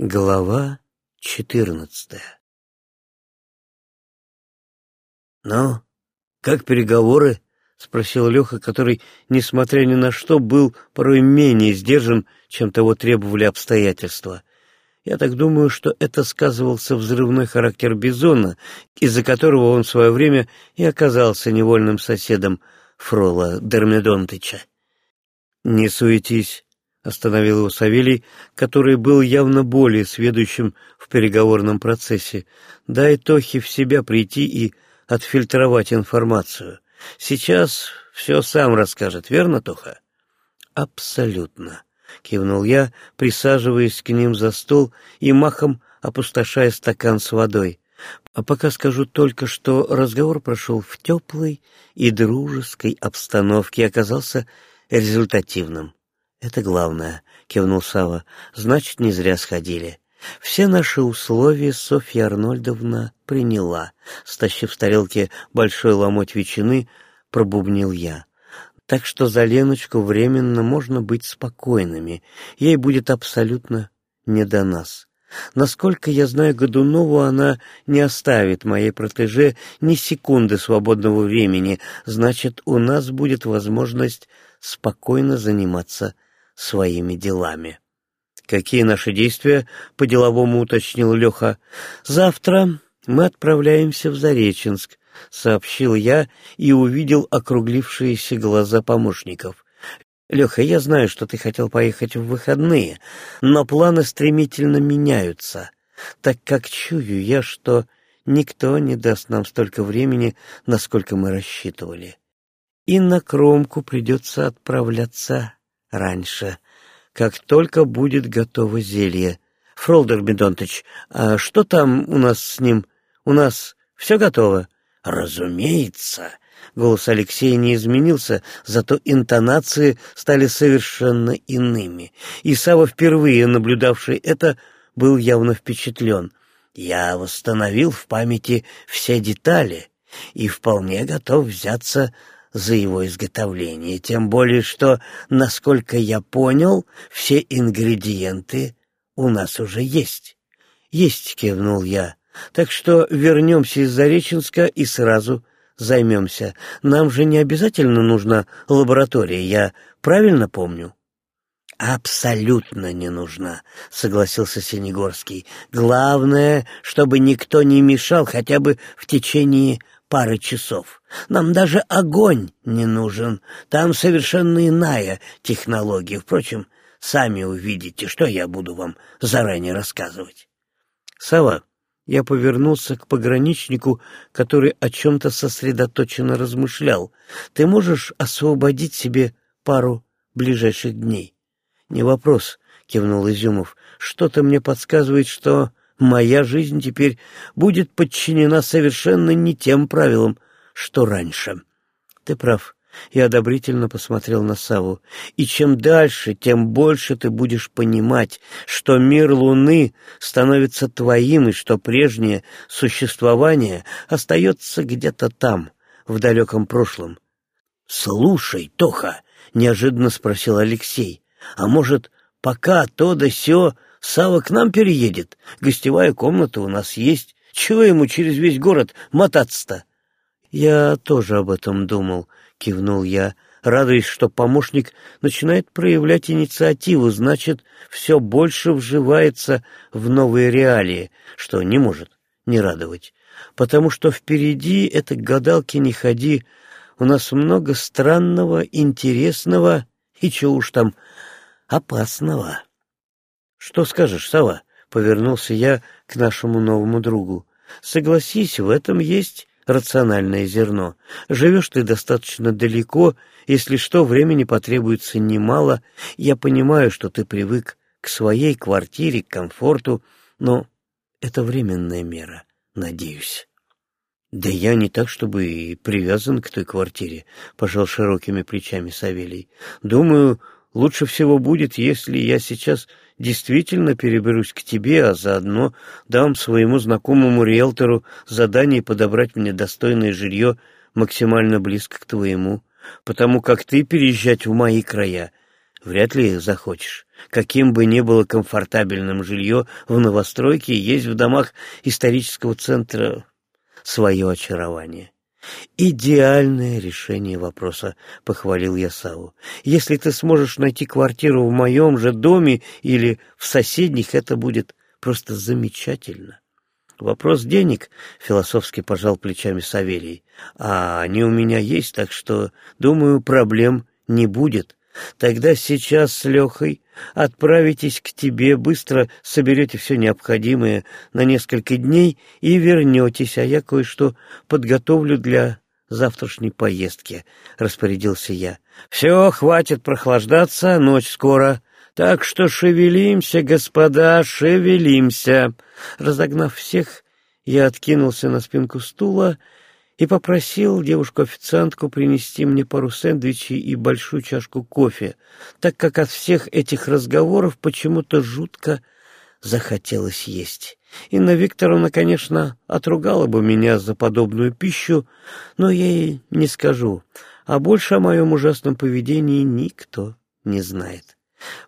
Глава четырнадцатая «Ну, как переговоры?» — спросил Леха, который, несмотря ни на что, был порой менее сдержан, чем того требовали обстоятельства. Я так думаю, что это сказывался взрывной характер Бизона, из-за которого он в свое время и оказался невольным соседом Фрола Дермедонтыча. «Не суетись», Остановил его Савелий, который был явно более сведущим в переговорном процессе. Дай Тохе в себя прийти и отфильтровать информацию. Сейчас все сам расскажет, верно, Тоха? Абсолютно, кивнул я, присаживаясь к ним за стол и махом опустошая стакан с водой. А пока скажу только, что разговор прошел в теплой и дружеской обстановке и оказался результативным. «Это главное», — кивнул Сава. «Значит, не зря сходили. Все наши условия Софья Арнольдовна приняла». Стащив с тарелки большой ломоть ветчины, пробубнил я. «Так что за Леночку временно можно быть спокойными. Ей будет абсолютно не до нас». Насколько я знаю Годунову, она не оставит моей протеже ни секунды свободного времени, значит, у нас будет возможность спокойно заниматься своими делами. «Какие наши действия?» — по-деловому уточнил Леха. «Завтра мы отправляемся в Зареченск», — сообщил я и увидел округлившиеся глаза помощников. «Леха, я знаю, что ты хотел поехать в выходные, но планы стремительно меняются, так как чую я, что никто не даст нам столько времени, насколько мы рассчитывали. И на кромку придется отправляться раньше, как только будет готово зелье. Фролдер Бедонтыч, а что там у нас с ним? У нас все готово? Разумеется. Голос Алексея не изменился, зато интонации стали совершенно иными. И Сава, впервые наблюдавший это, был явно впечатлен. Я восстановил в памяти все детали и вполне готов взяться за его изготовление, тем более что, насколько я понял, все ингредиенты у нас уже есть. Есть, кивнул я. Так что вернемся из Зареченска и сразу займемся. Нам же не обязательно нужна лаборатория, я правильно помню? «Абсолютно не нужна», — согласился Синегорский. «Главное, чтобы никто не мешал хотя бы в течение пары часов. Нам даже огонь не нужен. Там совершенно иная технология. Впрочем, сами увидите, что я буду вам заранее рассказывать. Сова, я повернулся к пограничнику, который о чем-то сосредоточенно размышлял. Ты можешь освободить себе пару ближайших дней? Не вопрос, кивнул Изюмов. Что-то мне подсказывает, что моя жизнь теперь будет подчинена совершенно не тем правилам, что раньше. Ты прав. Я одобрительно посмотрел на Саву. И чем дальше, тем больше ты будешь понимать, что мир Луны становится твоим, и что прежнее существование остается где-то там, в далеком прошлом. — Слушай, Тоха, — неожиданно спросил Алексей, — а может, пока то да сё Сава к нам переедет. Гостевая комната у нас есть. Чего ему через весь город мотаться-то? — Я тоже об этом думал, — кивнул я, радуясь, что помощник начинает проявлять инициативу, значит, все больше вживается в новые реалии, что не может не радовать. Потому что впереди это к гадалке не ходи, у нас много странного, интересного и, чего уж там, опасного. «Что скажешь, сова?» — повернулся я к нашему новому другу. «Согласись, в этом есть рациональное зерно. Живешь ты достаточно далеко, если что, времени потребуется немало. Я понимаю, что ты привык к своей квартире, к комфорту, но это временная мера, надеюсь». «Да я не так, чтобы и привязан к той квартире», — пожал широкими плечами Савелий. «Думаю, лучше всего будет, если я сейчас действительно переберусь к тебе, а заодно дам своему знакомому риэлтору задание подобрать мне достойное жилье максимально близко к твоему, потому как ты переезжать в мои края вряд ли захочешь. Каким бы ни было комфортабельным жилье в новостройке, есть в домах исторического центра свое очарование. «Идеальное решение вопроса», — похвалил я Саву. «Если ты сможешь найти квартиру в моем же доме или в соседних, это будет просто замечательно». «Вопрос денег», — философски пожал плечами Савелий. «А они у меня есть, так что, думаю, проблем не будет. Тогда сейчас с Лехой отправитесь к тебе, быстро соберете все необходимое на несколько дней и вернетесь, а я кое-что подготовлю для завтрашней поездки», — распорядился я. «Все, хватит прохлаждаться, ночь скоро». Так что шевелимся, господа, шевелимся. Разогнав всех, я откинулся на спинку стула и попросил девушку-официантку принести мне пару сэндвичей и большую чашку кофе, так как от всех этих разговоров почему-то жутко захотелось есть. Инна Викторовна, конечно, отругала бы меня за подобную пищу, но я ей не скажу, а больше о моем ужасном поведении никто не знает.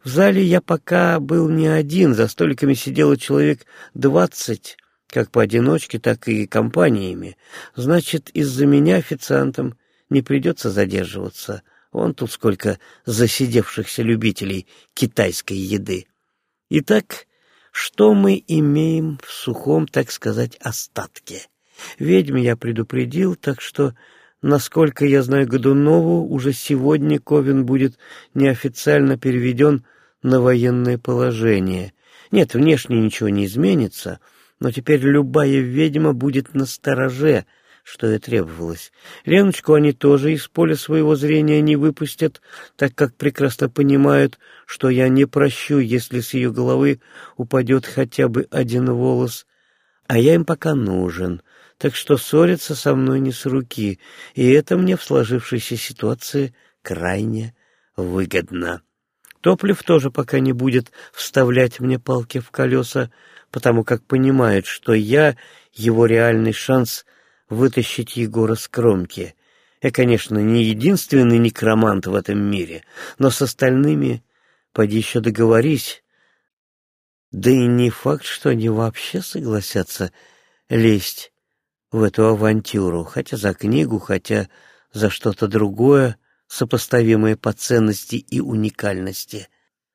В зале я пока был не один, за столиками сидело человек двадцать, как поодиночке, так и компаниями. Значит, из-за меня официантам не придется задерживаться. Вон тут сколько засидевшихся любителей китайской еды. Итак, что мы имеем в сухом, так сказать, остатке? Ведьм я предупредил, так что Насколько я знаю Годунову, уже сегодня Ковен будет неофициально переведен на военное положение. Нет, внешне ничего не изменится, но теперь любая ведьма будет на стороже, что и требовалось. Леночку они тоже из поля своего зрения не выпустят, так как прекрасно понимают, что я не прощу, если с ее головы упадет хотя бы один волос. А я им пока нужен, так что ссориться со мной не с руки, и это мне в сложившейся ситуации крайне выгодно. Топлив тоже пока не будет вставлять мне палки в колеса, потому как понимает, что я — его реальный шанс вытащить Егора с кромки. Я, конечно, не единственный некромант в этом мире, но с остальными поди еще договорись. Да и не факт, что они вообще согласятся лезть в эту авантюру, хотя за книгу, хотя за что-то другое, сопоставимое по ценности и уникальности.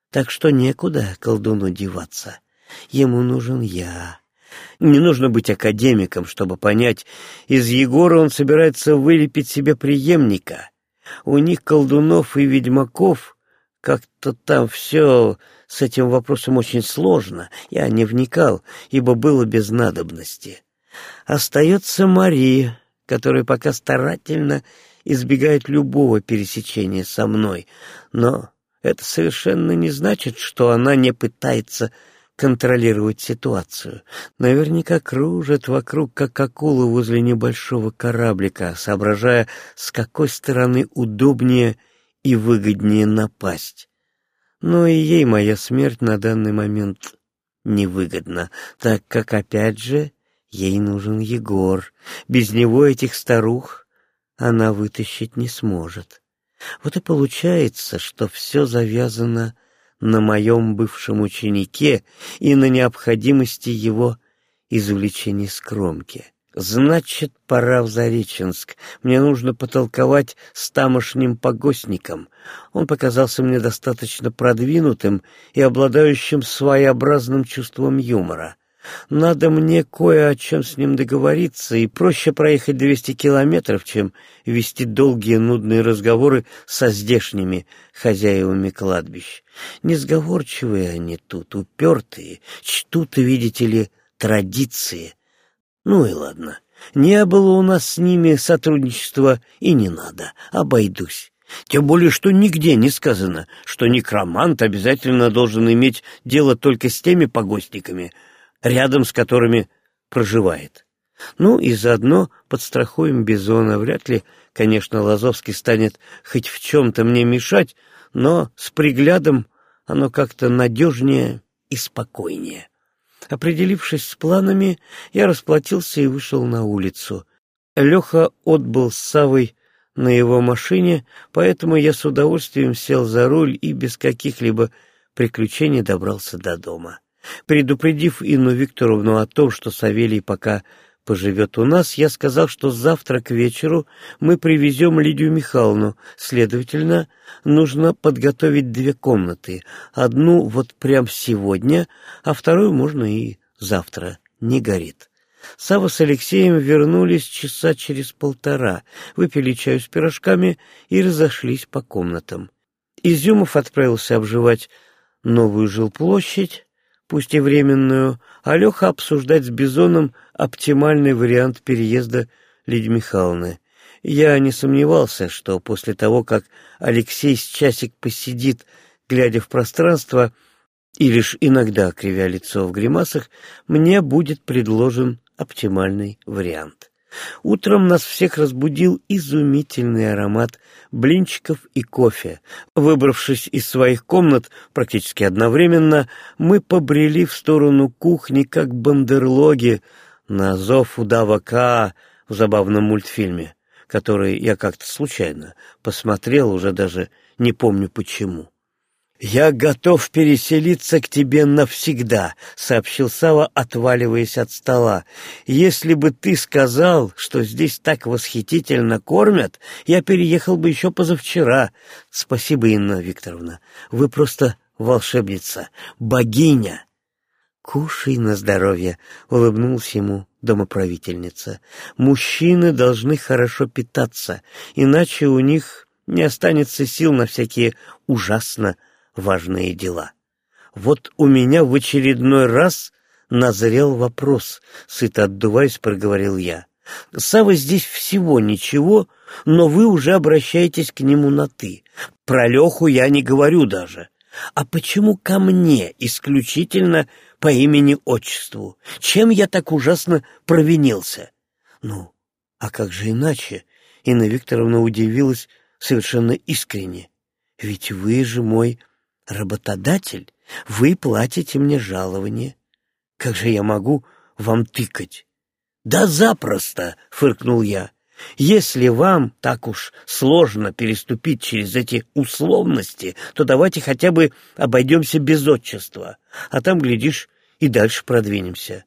Так что некуда колдуну деваться. Ему нужен я. Не нужно быть академиком, чтобы понять, из Егора он собирается вылепить себе преемника. У них, колдунов и ведьмаков, как-то там все с этим вопросом очень сложно. Я не вникал, ибо было без надобности. Остается Мария, которая пока старательно избегает любого пересечения со мной, но это совершенно не значит, что она не пытается контролировать ситуацию. Наверняка кружит вокруг, как акула возле небольшого кораблика, соображая, с какой стороны удобнее и выгоднее напасть. Но и ей моя смерть на данный момент невыгодна, так как, опять же, Ей нужен Егор. Без него этих старух она вытащить не сможет. Вот и получается, что все завязано на моем бывшем ученике и на необходимости его извлечения с кромки. Значит, пора в Зареченск. Мне нужно потолковать с тамошним погостником. Он показался мне достаточно продвинутым и обладающим своеобразным чувством юмора. Надо мне кое о чем с ним договориться, и проще проехать двести километров, чем вести долгие нудные разговоры со здешними хозяевами кладбищ. Несговорчивые они тут, упертые, чтут, видите ли, традиции. Ну и ладно, не было у нас с ними сотрудничества и не надо, обойдусь. Тем более, что нигде не сказано, что некромант обязательно должен иметь дело только с теми погостниками, рядом с которыми проживает. Ну и заодно подстрахуем Бизона. Вряд ли, конечно, Лазовский станет хоть в чем-то мне мешать, но с приглядом оно как-то надежнее и спокойнее. Определившись с планами, я расплатился и вышел на улицу. Леха отбыл с Савой на его машине, поэтому я с удовольствием сел за руль и без каких-либо приключений добрался до дома. Предупредив Инну Викторовну о том, что Савелий пока поживет у нас, я сказал, что завтра к вечеру мы привезем Лидию Михайловну. Следовательно, нужно подготовить две комнаты. Одну вот прям сегодня, а вторую можно и завтра. Не горит. Сава с Алексеем вернулись часа через полтора, выпили чаю с пирожками и разошлись по комнатам. Изюмов отправился обживать новую жилплощадь, пусть и временную, а Леха обсуждать с Бизоном оптимальный вариант переезда Лидии Михайловны. Я не сомневался, что после того, как Алексей с часик посидит, глядя в пространство, и лишь иногда, кривя лицо в гримасах, мне будет предложен оптимальный вариант. Утром нас всех разбудил изумительный аромат блинчиков и кофе. Выбравшись из своих комнат практически одновременно, мы побрели в сторону кухни, как бандерлоги, на зов удава в забавном мультфильме, который я как-то случайно посмотрел, уже даже не помню почему. «Я готов переселиться к тебе навсегда», — сообщил Сава, отваливаясь от стола. «Если бы ты сказал, что здесь так восхитительно кормят, я переехал бы еще позавчера. Спасибо, Инна Викторовна. Вы просто волшебница, богиня». «Кушай на здоровье», — улыбнулась ему домоправительница. «Мужчины должны хорошо питаться, иначе у них не останется сил на всякие ужасно важные дела. Вот у меня в очередной раз назрел вопрос, сыто отдуваясь, проговорил я. Сава здесь всего ничего, но вы уже обращаетесь к нему на «ты». Про Леху я не говорю даже. А почему ко мне исключительно по имени-отчеству? Чем я так ужасно провинился? Ну, а как же иначе? Инна Викторовна удивилась совершенно искренне. Ведь вы же мой работодатель, вы платите мне жалование. Как же я могу вам тыкать? Да запросто, фыркнул я. Если вам так уж сложно переступить через эти условности, то давайте хотя бы обойдемся без отчества, а там, глядишь, и дальше продвинемся.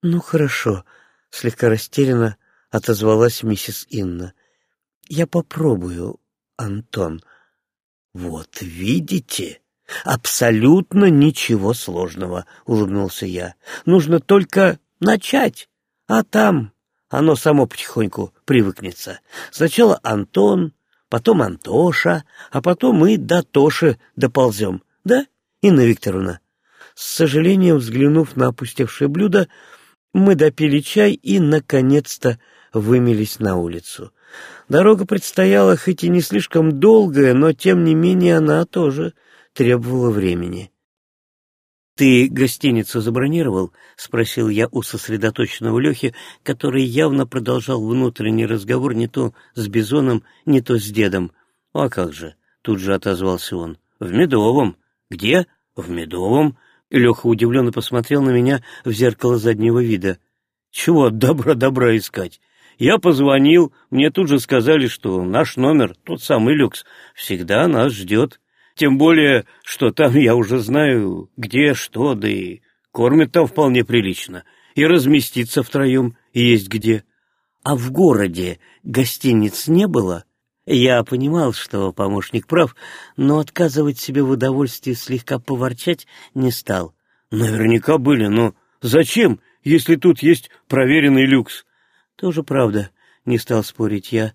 — Ну, хорошо, — слегка растерянно отозвалась миссис Инна. — Я попробую, Антон. — Вот видите, «Абсолютно ничего сложного», — улыбнулся я. «Нужно только начать, а там оно само потихоньку привыкнется. Сначала Антон, потом Антоша, а потом мы до Тоши доползем. Да, Инна Викторовна?» С сожалением взглянув на опустевшее блюдо, мы допили чай и, наконец-то, вымелись на улицу. Дорога предстояла хоть и не слишком долгая, но, тем не менее, она тоже требовало времени. «Ты гостиницу забронировал?» — спросил я у сосредоточенного Лехи, который явно продолжал внутренний разговор не то с Бизоном, не то с дедом. «А как же?» — тут же отозвался он. «В Медовом». «Где?» «В Медовом». Леха удивленно посмотрел на меня в зеркало заднего вида. «Чего добра-добра искать?» Я позвонил, мне тут же сказали, что наш номер, тот самый люкс, всегда нас ждет. Тем более, что там я уже знаю, где, что, да и кормят там вполне прилично. И разместиться втроем есть где. А в городе гостиниц не было? Я понимал, что помощник прав, но отказывать себе в удовольствии слегка поворчать не стал. Наверняка были, но зачем, если тут есть проверенный люкс? Тоже правда, не стал спорить я.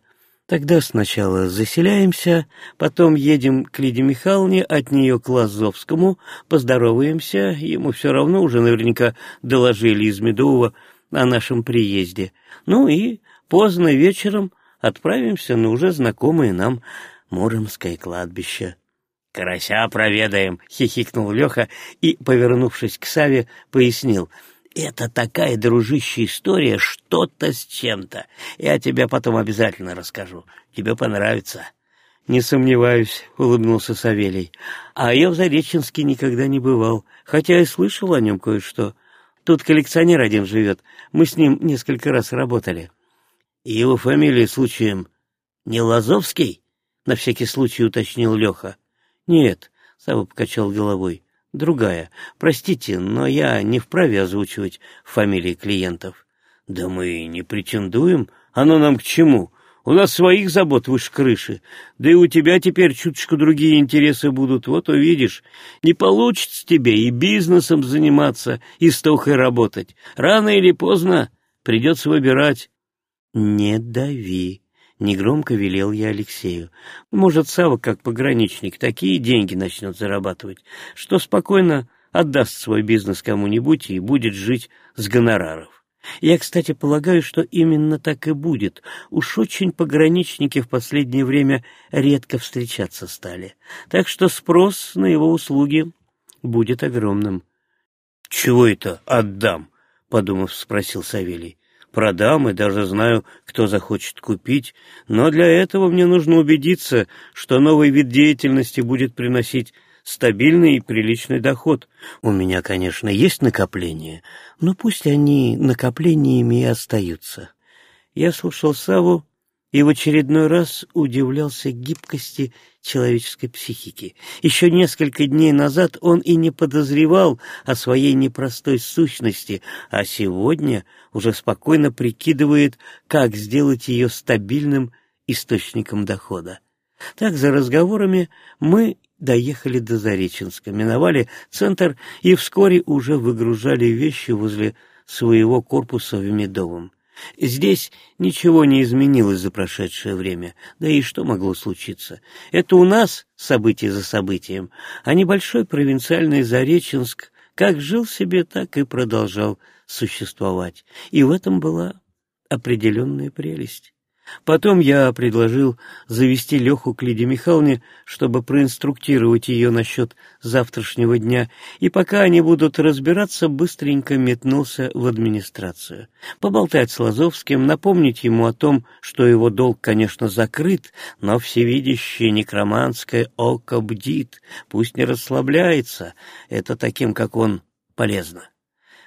Тогда сначала заселяемся, потом едем к Лиде Михайловне, от нее к Лазовскому, поздороваемся, ему все равно уже наверняка доложили из Медового о нашем приезде. Ну и поздно вечером отправимся на уже знакомое нам Муромское кладбище. «Карася проведаем!» — хихикнул Леха и, повернувшись к Саве, пояснил — это такая, дружище, история, что-то с чем-то. Я тебе потом обязательно расскажу. Тебе понравится. Не сомневаюсь, улыбнулся Савелий. А я в Зареченске никогда не бывал, хотя и слышал о нем кое-что. Тут коллекционер один живет. Мы с ним несколько раз работали. Его фамилия случаем не Лазовский? На всякий случай уточнил Леха. Нет, Сава покачал головой. Другая. Простите, но я не вправе озвучивать фамилии клиентов. Да мы не претендуем. Оно нам к чему? У нас своих забот выше крыши. Да и у тебя теперь чуточку другие интересы будут. Вот увидишь. Не получится тебе и бизнесом заниматься, и стохой работать. Рано или поздно придется выбирать. Не дави. Негромко велел я Алексею. Может, Сава, как пограничник, такие деньги начнет зарабатывать, что спокойно отдаст свой бизнес кому-нибудь и будет жить с гонораров. Я, кстати, полагаю, что именно так и будет. Уж очень пограничники в последнее время редко встречаться стали. Так что спрос на его услуги будет огромным. — Чего это отдам? — подумав, спросил Савелий. — Продам и даже знаю, кто захочет купить, но для этого мне нужно убедиться, что новый вид деятельности будет приносить стабильный и приличный доход. У меня, конечно, есть накопления, но пусть они накоплениями и остаются. Я слушал Саву и в очередной раз удивлялся гибкости человеческой психики. Еще несколько дней назад он и не подозревал о своей непростой сущности, а сегодня уже спокойно прикидывает, как сделать ее стабильным источником дохода. Так, за разговорами мы доехали до Зареченска, миновали центр и вскоре уже выгружали вещи возле своего корпуса в Медовом. Здесь ничего не изменилось за прошедшее время, да и что могло случиться? Это у нас событие за событием, а небольшой провинциальный Зареченск как жил себе, так и продолжал существовать, и в этом была определенная прелесть. Потом я предложил завести Леху к Лиде Михайловне, чтобы проинструктировать ее насчет завтрашнего дня, и пока они будут разбираться, быстренько метнулся в администрацию. Поболтать с Лазовским, напомнить ему о том, что его долг, конечно, закрыт, но всевидящее некроманское око бдит, пусть не расслабляется, это таким, как он, полезно.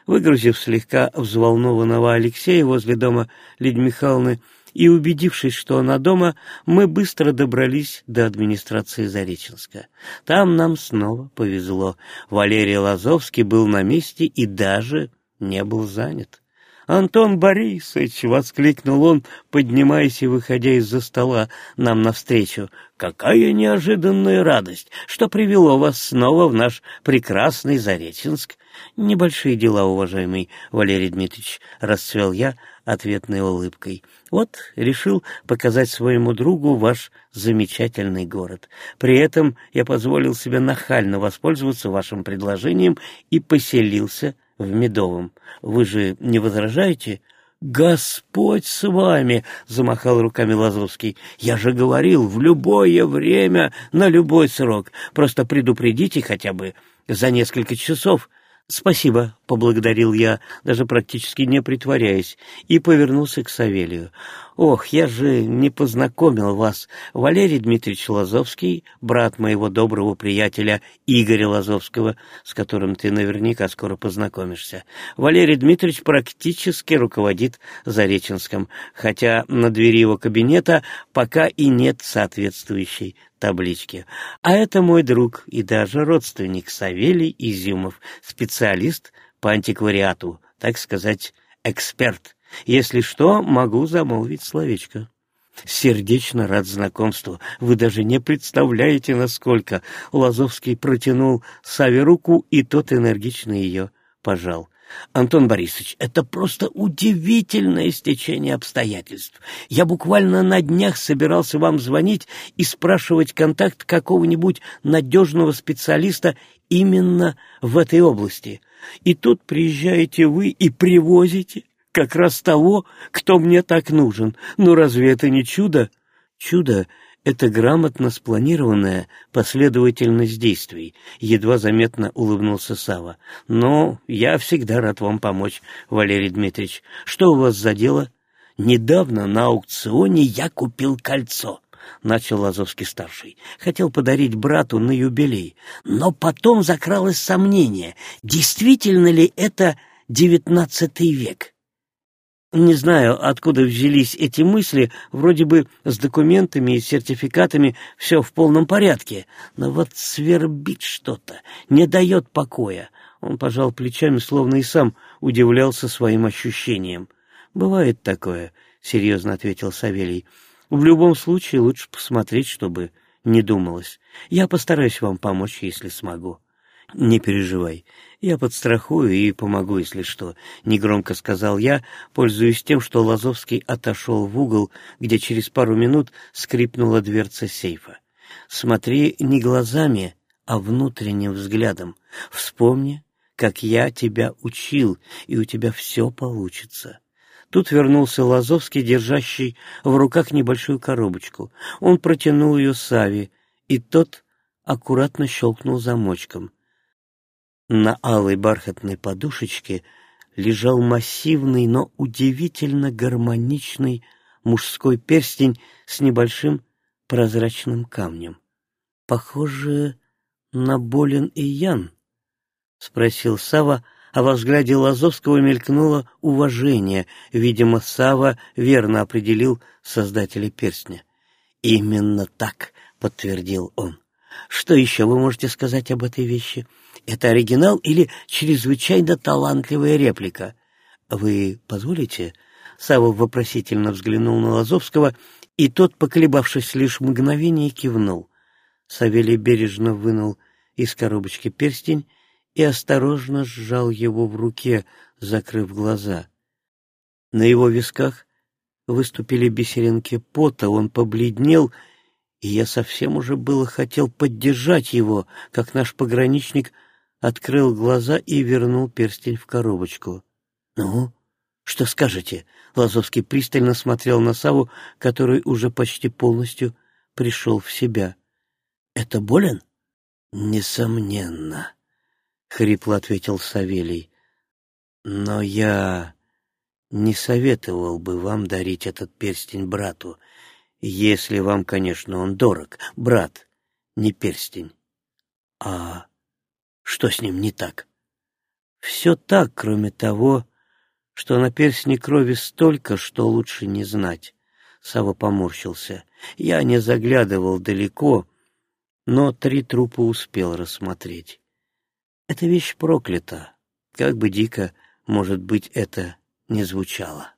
Выгрузив слегка взволнованного Алексея возле дома Лидии Михайловны, и, убедившись, что она дома, мы быстро добрались до администрации Зареченска. Там нам снова повезло. Валерий Лазовский был на месте и даже не был занят. «Антон Борисович!» — воскликнул он, поднимаясь и выходя из-за стола нам навстречу. «Какая неожиданная радость, что привело вас снова в наш прекрасный Зареченск!» «Небольшие дела, уважаемый Валерий Дмитриевич», — расцвел я ответной улыбкой. «Вот, решил показать своему другу ваш замечательный город. При этом я позволил себе нахально воспользоваться вашим предложением и поселился в Медовом. Вы же не возражаете?» «Господь с вами!» — замахал руками Лазовский. «Я же говорил, в любое время, на любой срок. Просто предупредите хотя бы за несколько часов. «Спасибо», — поблагодарил я, даже практически не притворяясь, и повернулся к Савелию. «Ох, я же не познакомил вас. Валерий Дмитриевич Лазовский, брат моего доброго приятеля Игоря Лазовского, с которым ты наверняка скоро познакомишься. Валерий Дмитриевич практически руководит Зареченском, хотя на двери его кабинета пока и нет соответствующей таблички. А это мой друг и даже родственник Савелий Изюмов, специалист по антиквариату, так сказать, эксперт. Если что, могу замолвить словечко. Сердечно рад знакомству. Вы даже не представляете, насколько. Лазовский протянул Саве руку, и тот энергично ее пожал. Антон Борисович, это просто удивительное стечение обстоятельств. Я буквально на днях собирался вам звонить и спрашивать контакт какого-нибудь надежного специалиста именно в этой области. И тут приезжаете вы и привозите как раз того, кто мне так нужен. Ну разве это не чудо? Чудо это грамотно спланированная последовательность действий, едва заметно улыбнулся Сава. Но я всегда рад вам помочь, Валерий Дмитриевич. Что у вас за дело? Недавно на аукционе я купил кольцо. — начал Лазовский-старший. «Хотел подарить брату на юбилей. Но потом закралось сомнение, действительно ли это девятнадцатый век. Не знаю, откуда взялись эти мысли, вроде бы с документами и сертификатами все в полном порядке, но вот свербит что-то, не дает покоя. Он пожал плечами, словно и сам удивлялся своим ощущениям. «Бывает такое», — серьезно ответил Савелий. «В любом случае лучше посмотреть, чтобы не думалось. Я постараюсь вам помочь, если смогу». «Не переживай, я подстрахую и помогу, если что», — негромко сказал я, пользуясь тем, что Лазовский отошел в угол, где через пару минут скрипнула дверца сейфа. «Смотри не глазами, а внутренним взглядом. Вспомни, как я тебя учил, и у тебя все получится». Тут вернулся Лазовский, держащий в руках небольшую коробочку. Он протянул ее Саве, и тот аккуратно щелкнул замочком. На алой бархатной подушечке лежал массивный, но удивительно гармоничный мужской перстень с небольшим прозрачным камнем. «Похоже на Болин и Ян», — спросил Сава, а во взгляде Лазовского мелькнуло уважение. Видимо, Сава верно определил создателя перстня. «Именно так», — подтвердил он. «Что еще вы можете сказать об этой вещи?» Это оригинал или чрезвычайно талантливая реплика? Вы позволите? Савва вопросительно взглянул на Лазовского, и тот, поколебавшись лишь мгновение, кивнул. Савелий бережно вынул из коробочки перстень и осторожно сжал его в руке, закрыв глаза. На его висках выступили бисеринки пота, он побледнел, и я совсем уже было хотел поддержать его, как наш пограничник — открыл глаза и вернул перстень в коробочку. «Ну, что скажете?» Лазовский пристально смотрел на Саву, который уже почти полностью пришел в себя. «Это болен?» «Несомненно», — хрипло ответил Савелий. «Но я не советовал бы вам дарить этот перстень брату, если вам, конечно, он дорог. Брат, не перстень. А что с ним не так? Все так, кроме того, что на перстне крови столько, что лучше не знать. Сава поморщился. Я не заглядывал далеко, но три трупа успел рассмотреть. Эта вещь проклята, как бы дико, может быть, это не звучало.